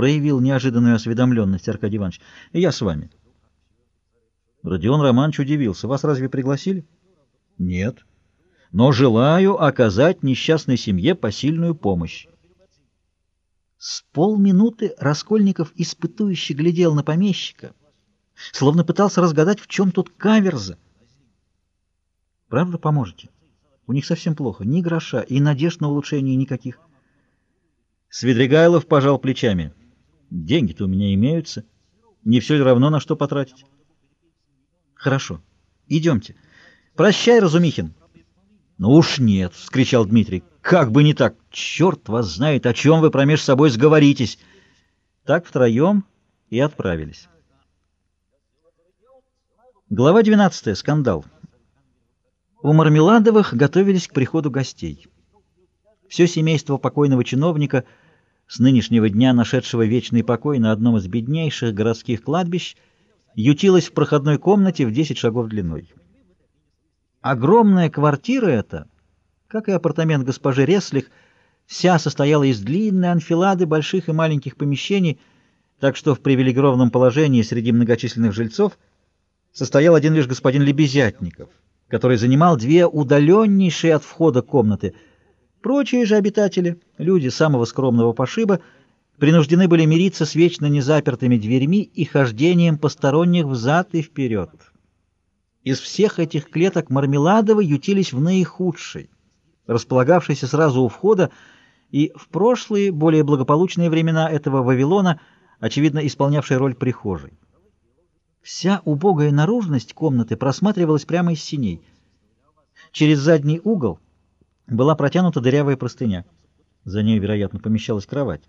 проявил неожиданную осведомленность Аркадий Иванович. Я с вами. Родион Романович удивился. Вас разве пригласили? Нет. Но желаю оказать несчастной семье посильную помощь. С полминуты Раскольников испытующе глядел на помещика, словно пытался разгадать, в чем тут каверза. Правда поможете? У них совсем плохо, ни гроша и надежд на улучшение никаких. Свидригайлов пожал плечами. Деньги-то у меня имеются. Не все ли равно, на что потратить? Хорошо, идемте. Прощай, Разумихин. Ну уж нет, — вскричал Дмитрий. Как бы не так. Черт вас знает, о чем вы промеж собой сговоритесь. Так втроем и отправились. Глава 12. Скандал. У Мармеладовых готовились к приходу гостей. Все семейство покойного чиновника, с нынешнего дня нашедшего вечный покой на одном из беднейших городских кладбищ, ютилось в проходной комнате в 10 шагов длиной. Огромная квартира эта, как и апартамент госпожи Реслих, вся состояла из длинной анфилады больших и маленьких помещений, так что в привилегированном положении среди многочисленных жильцов состоял один лишь господин Лебезятников — который занимал две удаленнейшие от входа комнаты. Прочие же обитатели, люди самого скромного пошиба, принуждены были мириться с вечно незапертыми дверьми и хождением посторонних взад и вперед. Из всех этих клеток Мармеладовы ютились в наихудшей, располагавшейся сразу у входа, и в прошлые, более благополучные времена этого Вавилона, очевидно, исполнявшей роль прихожей. Вся убогая наружность комнаты просматривалась прямо из синей. Через задний угол была протянута дырявая простыня. За ней, вероятно, помещалась кровать.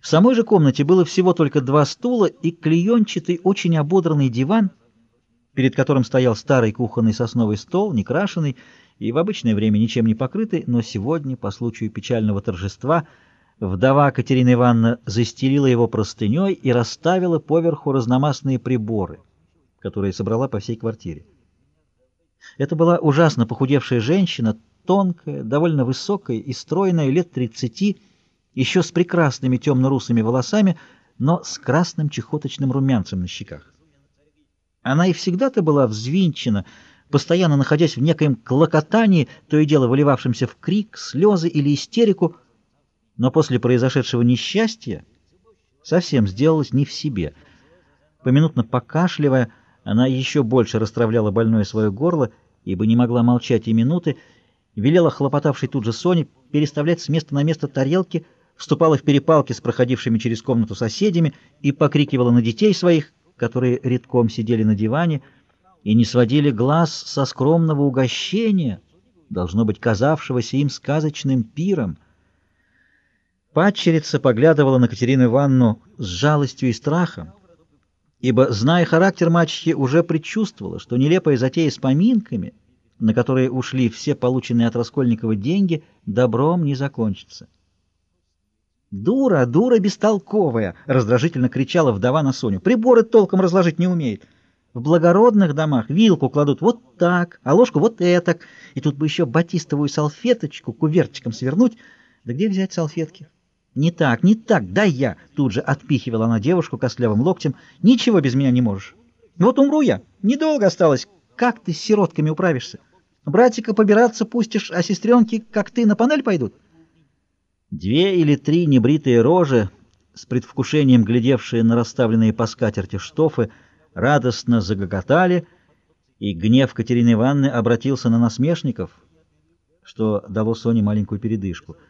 В самой же комнате было всего только два стула и клеенчатый, очень ободранный диван, перед которым стоял старый кухонный сосновый стол, некрашенный и в обычное время ничем не покрытый, но сегодня, по случаю печального торжества, Вдова Катерина Ивановна застелила его простыней и расставила поверху разномастные приборы, которые собрала по всей квартире. Это была ужасно похудевшая женщина, тонкая, довольно высокая и стройная, лет тридцати, еще с прекрасными темно-русыми волосами, но с красным чехоточным румянцем на щеках. Она и всегда-то была взвинчена, постоянно находясь в некоем клокотании, то и дело выливавшемся в крик, слезы или истерику, но после произошедшего несчастья совсем сделалась не в себе. Поминутно покашливая, она еще больше расстравляла больное свое горло, ибо не могла молчать и минуты, велела хлопотавшей тут же Соне переставлять с места на место тарелки, вступала в перепалки с проходившими через комнату соседями и покрикивала на детей своих, которые редком сидели на диване и не сводили глаз со скромного угощения, должно быть казавшегося им сказочным пиром — Падчерица поглядывала на Катерину Ивановну с жалостью и страхом, ибо, зная характер мачехи, уже предчувствовала, что нелепая затея с поминками, на которые ушли все полученные от Раскольникова деньги, добром не закончится. «Дура, дура бестолковая!» — раздражительно кричала вдова на Соню. «Приборы толком разложить не умеет. В благородных домах вилку кладут вот так, а ложку вот этак, и тут бы еще батистовую салфеточку кувертиком свернуть. Да где взять салфетки?» «Не так, не так, дай я!» Тут же отпихивала она девушку костлявым локтем. «Ничего без меня не можешь. Вот умру я. Недолго осталось. Как ты с сиротками управишься? Братика побираться пустишь, а сестренки, как ты, на панель пойдут?» Две или три небритые рожи, с предвкушением глядевшие на расставленные по скатерти штофы, радостно загоготали, и гнев Катерины Ивановны обратился на насмешников, что дало Соне маленькую передышку —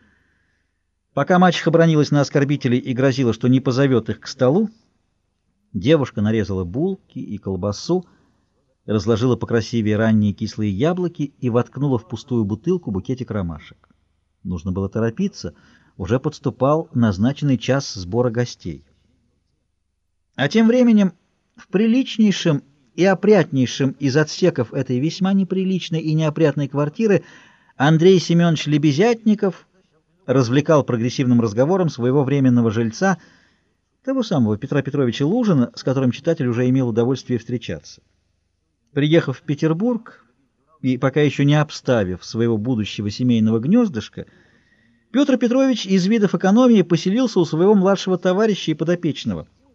Пока мачеха бронилась на оскорбителей и грозила, что не позовет их к столу, девушка нарезала булки и колбасу, разложила покрасивее ранние кислые яблоки и воткнула в пустую бутылку букетик ромашек. Нужно было торопиться, уже подступал назначенный час сбора гостей. А тем временем в приличнейшем и опрятнейшем из отсеков этой весьма неприличной и неопрятной квартиры Андрей Семенович Лебезятников развлекал прогрессивным разговором своего временного жильца, того самого Петра Петровича Лужина, с которым читатель уже имел удовольствие встречаться. Приехав в Петербург и пока еще не обставив своего будущего семейного гнездышка, Петр Петрович из видов экономии поселился у своего младшего товарища и подопечного.